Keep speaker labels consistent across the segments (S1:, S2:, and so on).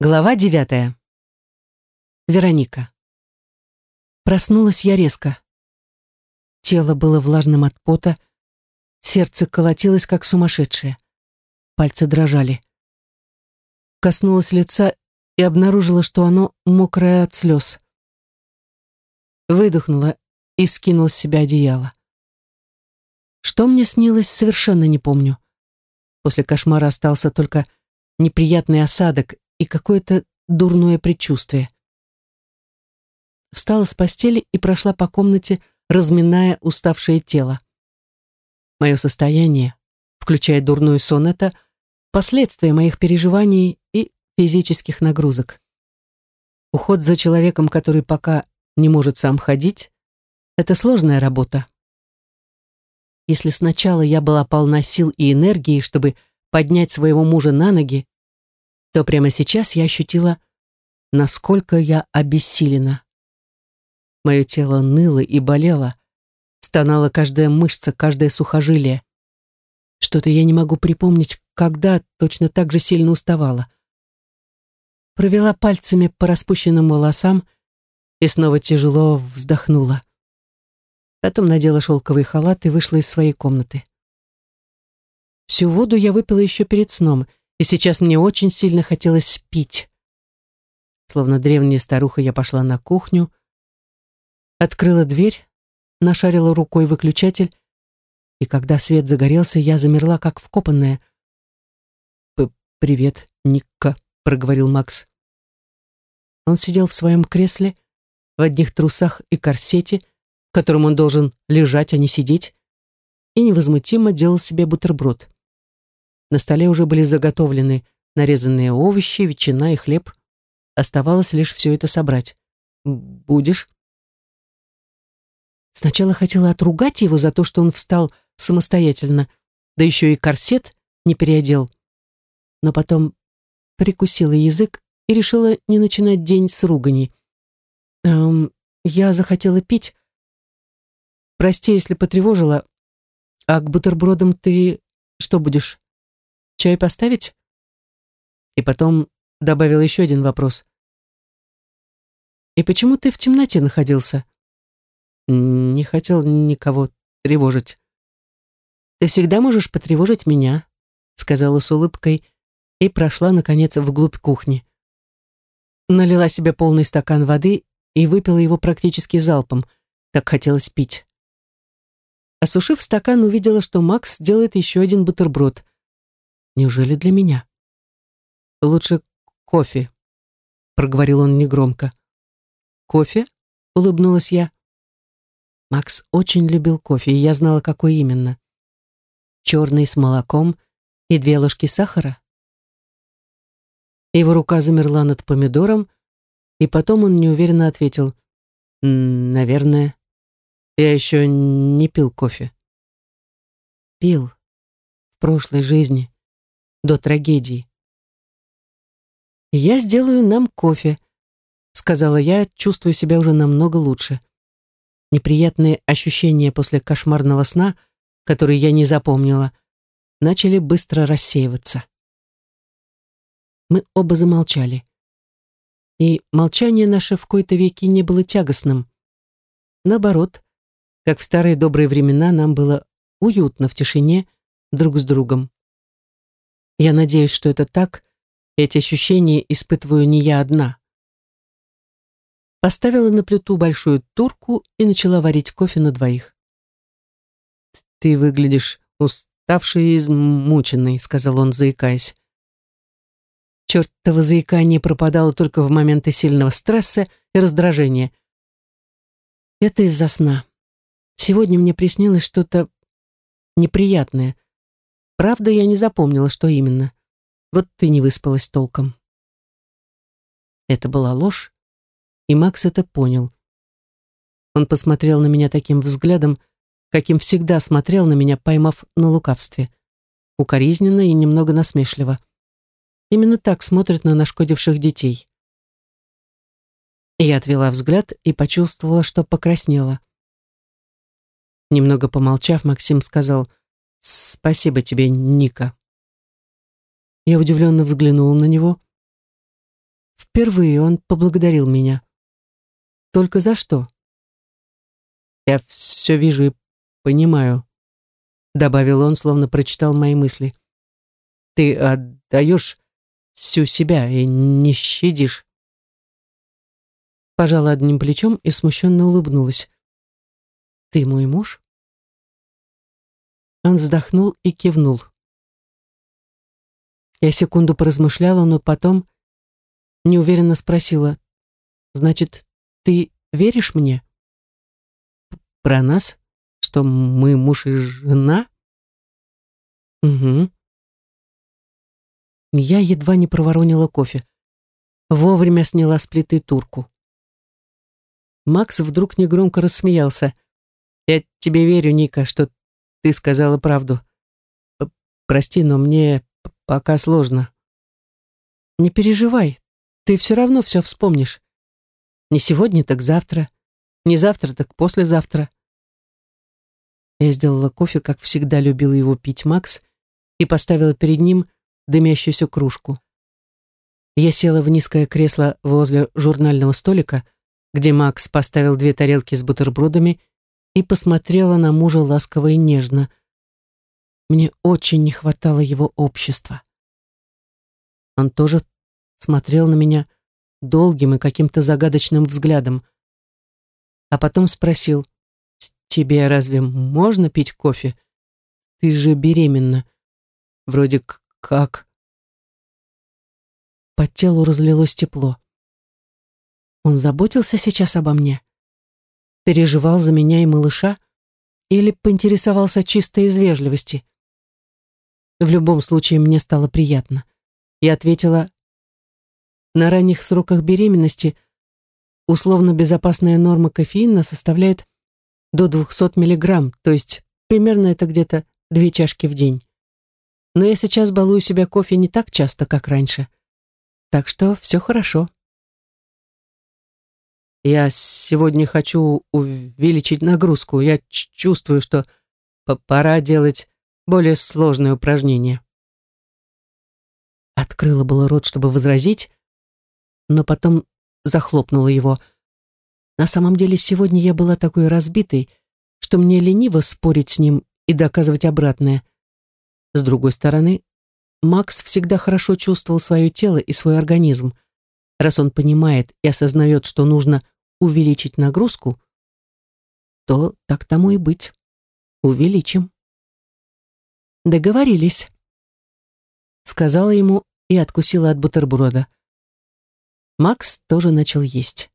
S1: Глава девятая. Вероника. Проснулась я резко. Тело было влажным от пота, сердце колотилось, как сумасшедшее. Пальцы дрожали. Коснулась лица и обнаружила, что оно мокрое от слез. Выдохнула и скинула с себя одеяло. Что мне снилось, совершенно не помню. После кошмара остался только неприятный осадок и какое-то дурное предчувствие. Встала с постели и прошла по комнате, разминая уставшее тело. Мое состояние, включая дурной сон, это последствия моих переживаний и физических нагрузок. Уход за человеком, который пока не может сам ходить, это сложная работа. Если сначала я была полна сил и энергии, чтобы поднять своего мужа на ноги, то прямо сейчас я ощутила, насколько я обессилена. Мое тело ныло и болело, стонала каждая мышца, каждое сухожилие. Что-то я не могу припомнить, когда точно так же сильно уставала. Провела пальцами по распущенным волосам и снова тяжело вздохнула. Потом надела шелковый халат и вышла из своей комнаты. Всю воду я выпила еще перед сном — и сейчас мне очень сильно хотелось пить. Словно древняя старуха, я пошла на кухню, открыла дверь, нашарила рукой выключатель, и когда свет загорелся, я замерла, как вкопанная. «Привет, Никка», — проговорил Макс. Он сидел в своем кресле, в одних трусах и корсете, в котором он должен лежать, а не сидеть, и невозмутимо делал себе бутерброд. На столе уже были заготовлены нарезанные овощи, ветчина и хлеб. Оставалось лишь все это собрать. «Будешь?» Сначала хотела отругать его за то, что он встал самостоятельно, да еще и корсет не переодел. Но потом прикусила язык и решила не начинать день с ругани. «Эм, я захотела пить. Прости, если потревожила. А к бутербродам ты что будешь? Чай поставить?» И потом добавил еще один вопрос. «И почему ты в темноте находился?» «Не хотел никого тревожить». «Ты всегда можешь потревожить меня», сказала с улыбкой и прошла, наконец, вглубь кухни. Налила себе полный стакан воды и выпила его практически залпом, так хотелось пить. Осушив стакан, увидела, что Макс делает еще один бутерброд. Неужели для меня? Лучше кофе, проговорил он негромко. Кофе? Улыбнулась я. Макс очень любил кофе, и я знала, какой именно. Черный с молоком и две ложки сахара. Его рука замерла над помидором, и потом он неуверенно ответил. «Наверное. Я еще не пил кофе». Пил. В прошлой жизни до трагедии. «Я сделаю нам кофе», — сказала я, чувствуя себя уже намного лучше. Неприятные ощущения после кошмарного сна, который я не запомнила, начали быстро рассеиваться. Мы оба замолчали. И молчание наше в кои-то веки не было тягостным. Наоборот, как в старые добрые времена нам было уютно в тишине друг с другом. Я надеюсь, что это так. Эти ощущения испытываю не я одна. Поставила на плиту большую турку и начала варить кофе на двоих. «Ты выглядишь уставший и измученный», — сказал он, заикаясь. Чертово заикание пропадало только в моменты сильного стресса и раздражения. Это из-за сна. Сегодня мне приснилось что-то неприятное — Правда, я не запомнила, что именно. Вот ты не выспалась толком. Это была ложь, и Макс это понял. Он посмотрел на меня таким взглядом, каким всегда смотрел на меня, поймав на лукавстве. Укоризненно и немного насмешливо. Именно так смотрят на нашкодивших детей. Я отвела взгляд и почувствовала, что покраснела. Немного помолчав, Максим сказал, «Спасибо тебе, Ника». Я удивленно взглянула на него. впервые он поблагодарил меня. Только за что? Я все вижу и понимаю, добавил он, словно прочитал мои мысли. Ты отдаешь всю себя и не щадишь. Пожала одним плечом и смущенно улыбнулась. Ты мой муж? Он вздохнул и кивнул. Я секунду поразмышляла, но потом неуверенно спросила, «Значит, ты веришь мне?» «Про нас? Что мы муж и жена?» «Угу». Я едва не проворонила кофе. Вовремя сняла с плиты турку. Макс вдруг негромко рассмеялся. «Я тебе верю, Ника, что ты сказала правду. Прости, но мне пока сложно». «Не переживай, ты все равно все вспомнишь. Не сегодня, так завтра. Не завтра, так послезавтра». Я сделала кофе, как всегда любил его пить Макс, и поставила перед ним дымящуюся кружку. Я села в низкое кресло возле журнального столика, где Макс поставил две тарелки с бутербродами и посмотрела на мужа ласково и нежно. Мне очень не хватало его общества. Он тоже смотрел на меня долгим и каким-то загадочным взглядом, а потом спросил, «Тебе разве можно пить кофе? Ты же беременна. Вроде как...» По телу разлилось тепло. Он заботился сейчас обо мне? Переживал за меня и малыша? Или поинтересовался чисто из вежливости? В любом случае, мне стало приятно. Я ответила, на ранних сроках беременности условно безопасная норма кофеина составляет до 200 миллиграмм, то есть примерно это где-то две чашки в день. Но я сейчас балую себя кофе не так часто, как раньше. Так что все хорошо. Я сегодня хочу увеличить нагрузку. Я чувствую, что пора делать более сложные упражнения. Открыла было рот, чтобы возразить, но потом захлопнула его. На самом деле сегодня я была такой разбитой, что мне лениво спорить с ним и доказывать обратное. С другой стороны, Макс всегда хорошо чувствовал свое тело и свой организм. Раз он понимает и осознает, что нужно увеличить нагрузку, то так тому и быть. Увеличим. Договорились. Сказала ему и откусила от бутерброда. Макс тоже начал есть.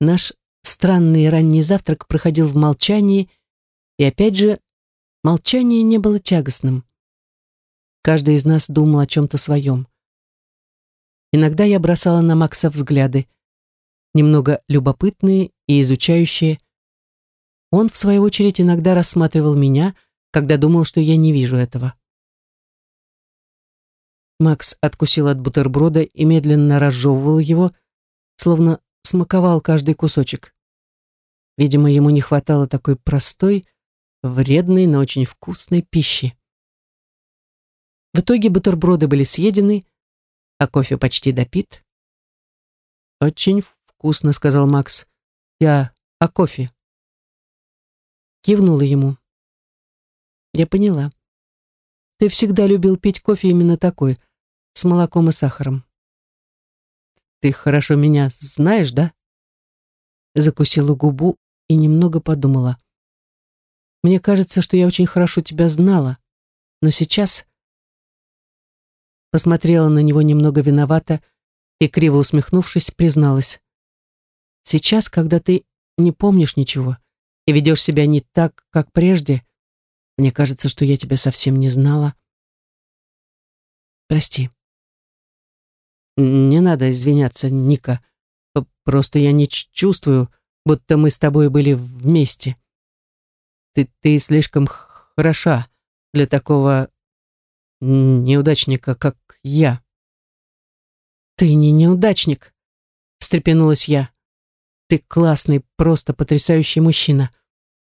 S1: Наш странный ранний завтрак проходил в молчании, и опять же, молчание не было тягостным. Каждый из нас думал о чем-то своем. Иногда я бросала на Макса взгляды, немного любопытные и изучающие. Он, в свою очередь, иногда рассматривал меня, когда думал, что я не вижу этого. Макс откусил от бутерброда и медленно разжевывал его, словно смаковал каждый кусочек. Видимо, ему не хватало такой простой, вредной, но очень вкусной пищи. В итоге бутерброды были съедены, а кофе почти допит. «Очень вкусно», — сказал Макс. «Я о кофе». Кивнула ему. «Я поняла. Ты всегда любил пить кофе именно такой, с молоком и сахаром». «Ты хорошо меня знаешь, да?» Закусила губу и немного подумала. «Мне кажется, что я очень хорошо тебя знала, но сейчас посмотрела на него немного виновато и, криво усмехнувшись, призналась. «Сейчас, когда ты не помнишь ничего и ведешь себя не так, как прежде, мне кажется, что я тебя совсем не знала. Прости». «Не надо извиняться, Ника. Просто я не чувствую, будто мы с тобой были вместе. Ты, ты слишком хороша для такого неудачника, как я. Ты не неудачник, встрепенулась я. Ты классный, просто потрясающий мужчина.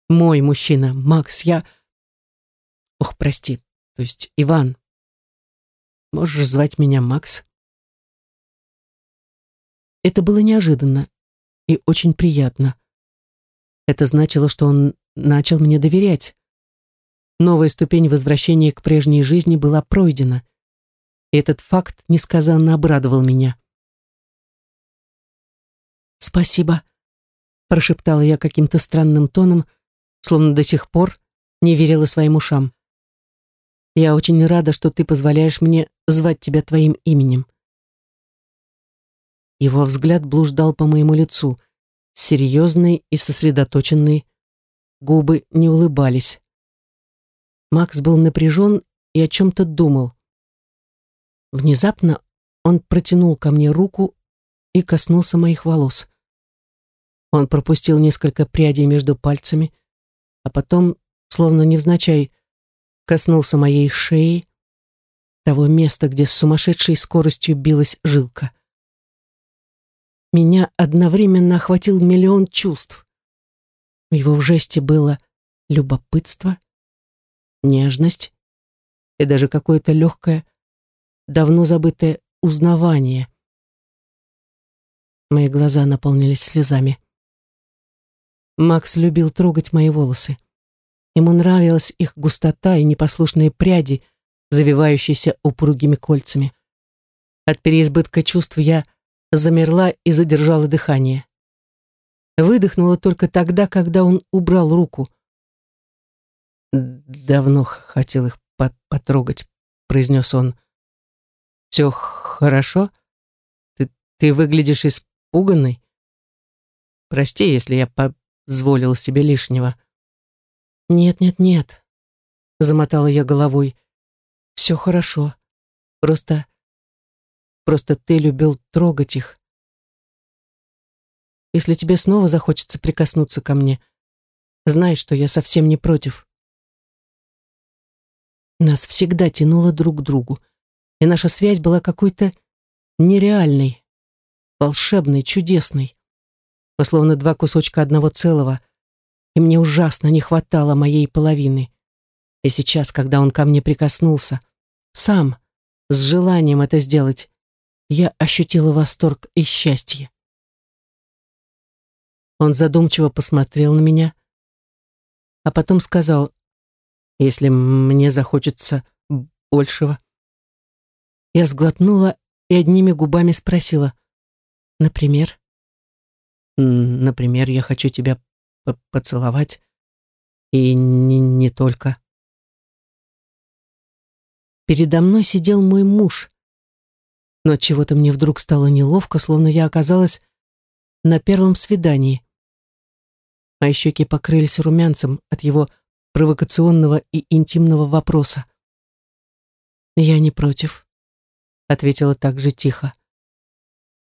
S1: Мой мужчина, Макс, я... Ох, прости, то есть Иван. Можешь звать меня Макс? Это было неожиданно и очень приятно. Это значило, что он начал мне доверять. Новая ступень возвращения к прежней жизни была пройдена. И этот факт несказанно обрадовал меня. «Спасибо», — прошептала я каким-то странным тоном, словно до сих пор не верила своим ушам. «Я очень рада, что ты позволяешь мне звать тебя твоим именем». Его взгляд блуждал по моему лицу, серьезный и сосредоточенный, губы не улыбались. Макс был напряжен и о чем-то думал. Внезапно он протянул ко мне руку и коснулся моих волос. Он пропустил несколько прядей между пальцами, а потом, словно невзначай, коснулся моей шеи, того места, где с сумасшедшей скоростью билась жилка. Меня одновременно охватил миллион чувств. В его жесте было любопытство, нежность и даже какое-то легкое, давно забытое узнавание. Мои глаза наполнились слезами. Макс любил трогать мои волосы. Ему нравилась их густота и непослушные пряди, завивающиеся упругими кольцами. От переизбытка чувств я замерла и задержала дыхание. Выдохнула только тогда, когда он убрал руку. «Давно хотел их потрогать», — произнес он. «Все хорошо? Ты, ты выглядишь испуганной? Прости, если я позволил себе лишнего». «Нет, нет, нет», — замотала я головой. «Все хорошо. Просто... Просто ты любил трогать их. Если тебе снова захочется прикоснуться ко мне, знай, что я совсем не против». Нас всегда тянуло друг к другу, и наша связь была какой-то нереальной, волшебной, чудесной. Мы словно два кусочка одного целого — и мне ужасно не хватало моей половины. И сейчас, когда он ко мне прикоснулся, сам, с желанием это сделать, я ощутила восторг и счастье. Он задумчиво посмотрел на меня, а потом сказал, если мне захочется большего. Я сглотнула и одними губами спросила, например? Например, я хочу тебя поцеловать. И не, не только. Передо мной сидел мой муж. Но чего-то мне вдруг стало неловко, словно я оказалась на первом свидании. Мои щеки покрылись румянцем от его провокационного и интимного вопроса. «Я не против», — ответила так же тихо.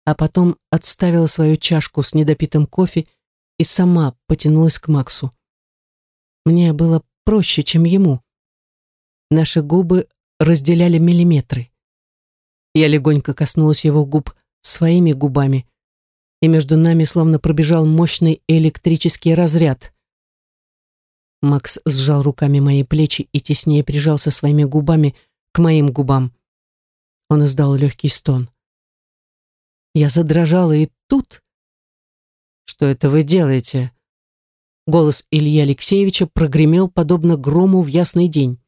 S1: А потом отставила свою чашку с недопитым кофе и сама потянулась к Максу. Мне было проще, чем ему. Наши губы разделяли миллиметры. Я легонько коснулась его губ своими губами, и между нами словно пробежал мощный электрический разряд. Макс сжал руками мои плечи и теснее прижался своими губами к моим губам. Он издал легкий стон. Я задрожала, и тут что это вы делаете?» Голос Ильи Алексеевича прогремел, подобно грому в ясный день.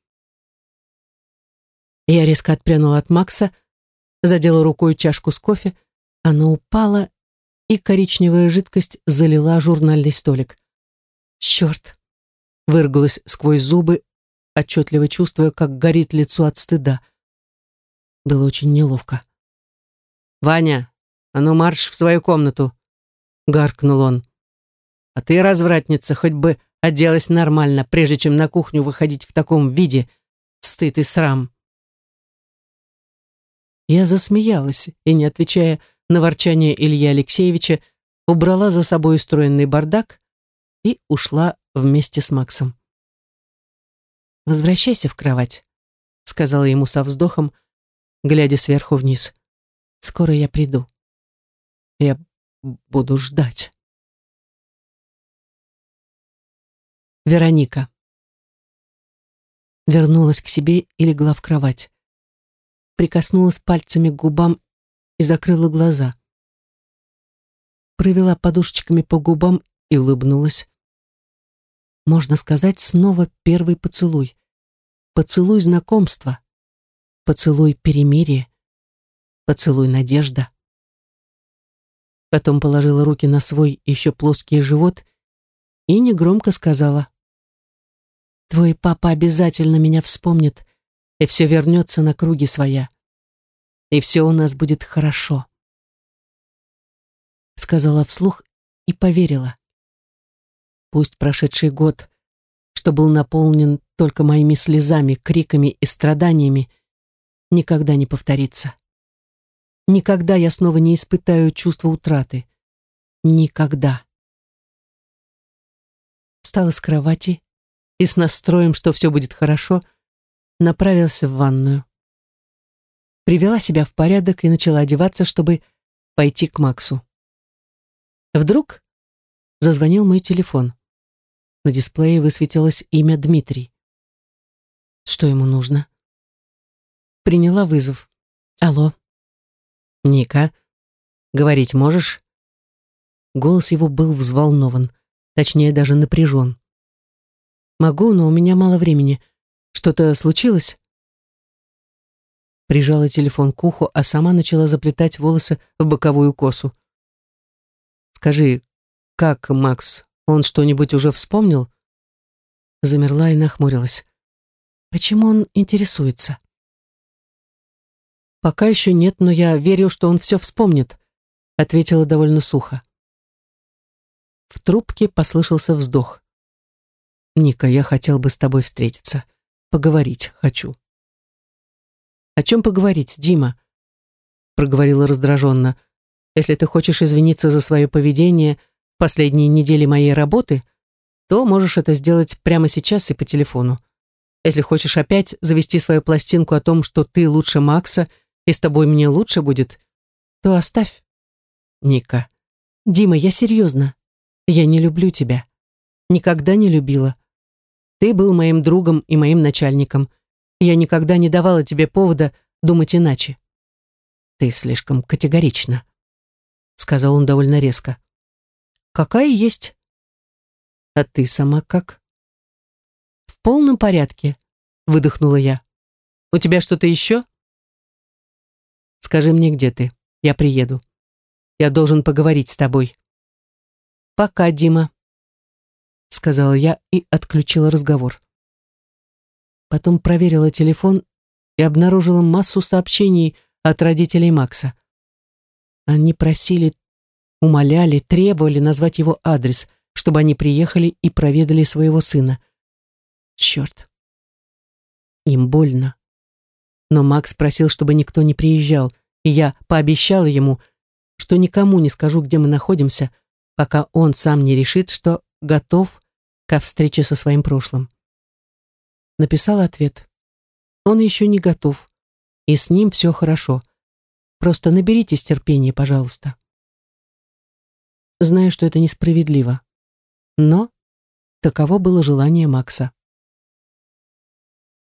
S1: Я резко отпрянула от Макса, задела рукой чашку с кофе, она упала, и коричневая жидкость залила журнальный столик. «Черт!» — выргалась сквозь зубы, отчетливо чувствуя, как горит лицо от стыда. Было очень неловко. «Ваня, а ну марш в свою комнату!» гаркнул он. А ты, развратница, хоть бы оделась нормально, прежде чем на кухню выходить в таком виде. Стыд и срам. Я засмеялась и, не отвечая на ворчание Ильи Алексеевича, убрала за собой устроенный бардак и ушла вместе с Максом. «Возвращайся в кровать», — сказала ему со вздохом, глядя сверху вниз. «Скоро я приду». Я буду ждать. Вероника. Вернулась к себе и легла в кровать. Прикоснулась пальцами к губам и закрыла глаза. провела подушечками по губам и улыбнулась. Можно сказать, снова первый поцелуй. Поцелуй знакомства. Поцелуй перемирия. Поцелуй надежда. Потом положила руки на свой еще плоский живот и негромко сказала. «Твой папа обязательно меня вспомнит, и все вернется на круги своя. И все у нас будет хорошо». Сказала вслух и поверила. Пусть прошедший год, что был наполнен только моими слезами, криками и страданиями, никогда не повторится. Никогда я снова не испытаю чувства утраты. Никогда. Встала с кровати и с настроем, что все будет хорошо, направилась в ванную. Привела себя в порядок и начала одеваться, чтобы пойти к Максу. Вдруг зазвонил мой телефон. На дисплее высветилось имя Дмитрий. Что ему нужно? Приняла вызов. Алло. «Ника, говорить можешь?» Голос его был взволнован, точнее даже напряжен. «Могу, но у меня мало времени. Что-то случилось?» Прижала телефон к уху, а сама начала заплетать волосы в боковую косу. «Скажи, как Макс? Он что-нибудь уже вспомнил?» Замерла и нахмурилась. «Почему он интересуется?» «Пока еще нет, но я верю, что он все вспомнит», ответила довольно сухо. В трубке послышался вздох. «Ника, я хотел бы с тобой встретиться. Поговорить хочу». «О чем поговорить, Дима?» проговорила раздраженно. «Если ты хочешь извиниться за свое поведение последние недели моей работы, то можешь это сделать прямо сейчас и по телефону. Если хочешь опять завести свою пластинку о том, что ты лучше Макса и с тобой мне лучше будет, то оставь. Ника. Дима, я серьезно. Я не люблю тебя. Никогда не любила. Ты был моим другом и моим начальником. Я никогда не давала тебе повода думать иначе. Ты слишком категорична, сказал он довольно резко. Какая есть? А ты сама как? В полном порядке, выдохнула я. У тебя что-то еще? Скажи мне, где ты. Я приеду. Я должен поговорить с тобой. Пока, Дима, сказала я и отключила разговор. Потом проверила телефон и обнаружила массу сообщений от родителей Макса. Они просили, умоляли, требовали назвать его адрес, чтобы они приехали и проведали своего сына. Черт. Им больно но Макс просил, чтобы никто не приезжал, и я пообещала ему, что никому не скажу, где мы находимся, пока он сам не решит, что готов ко встрече со своим прошлым. Написал ответ. Он еще не готов, и с ним все хорошо. Просто наберитесь терпения, пожалуйста. Знаю, что это несправедливо, но таково было желание Макса.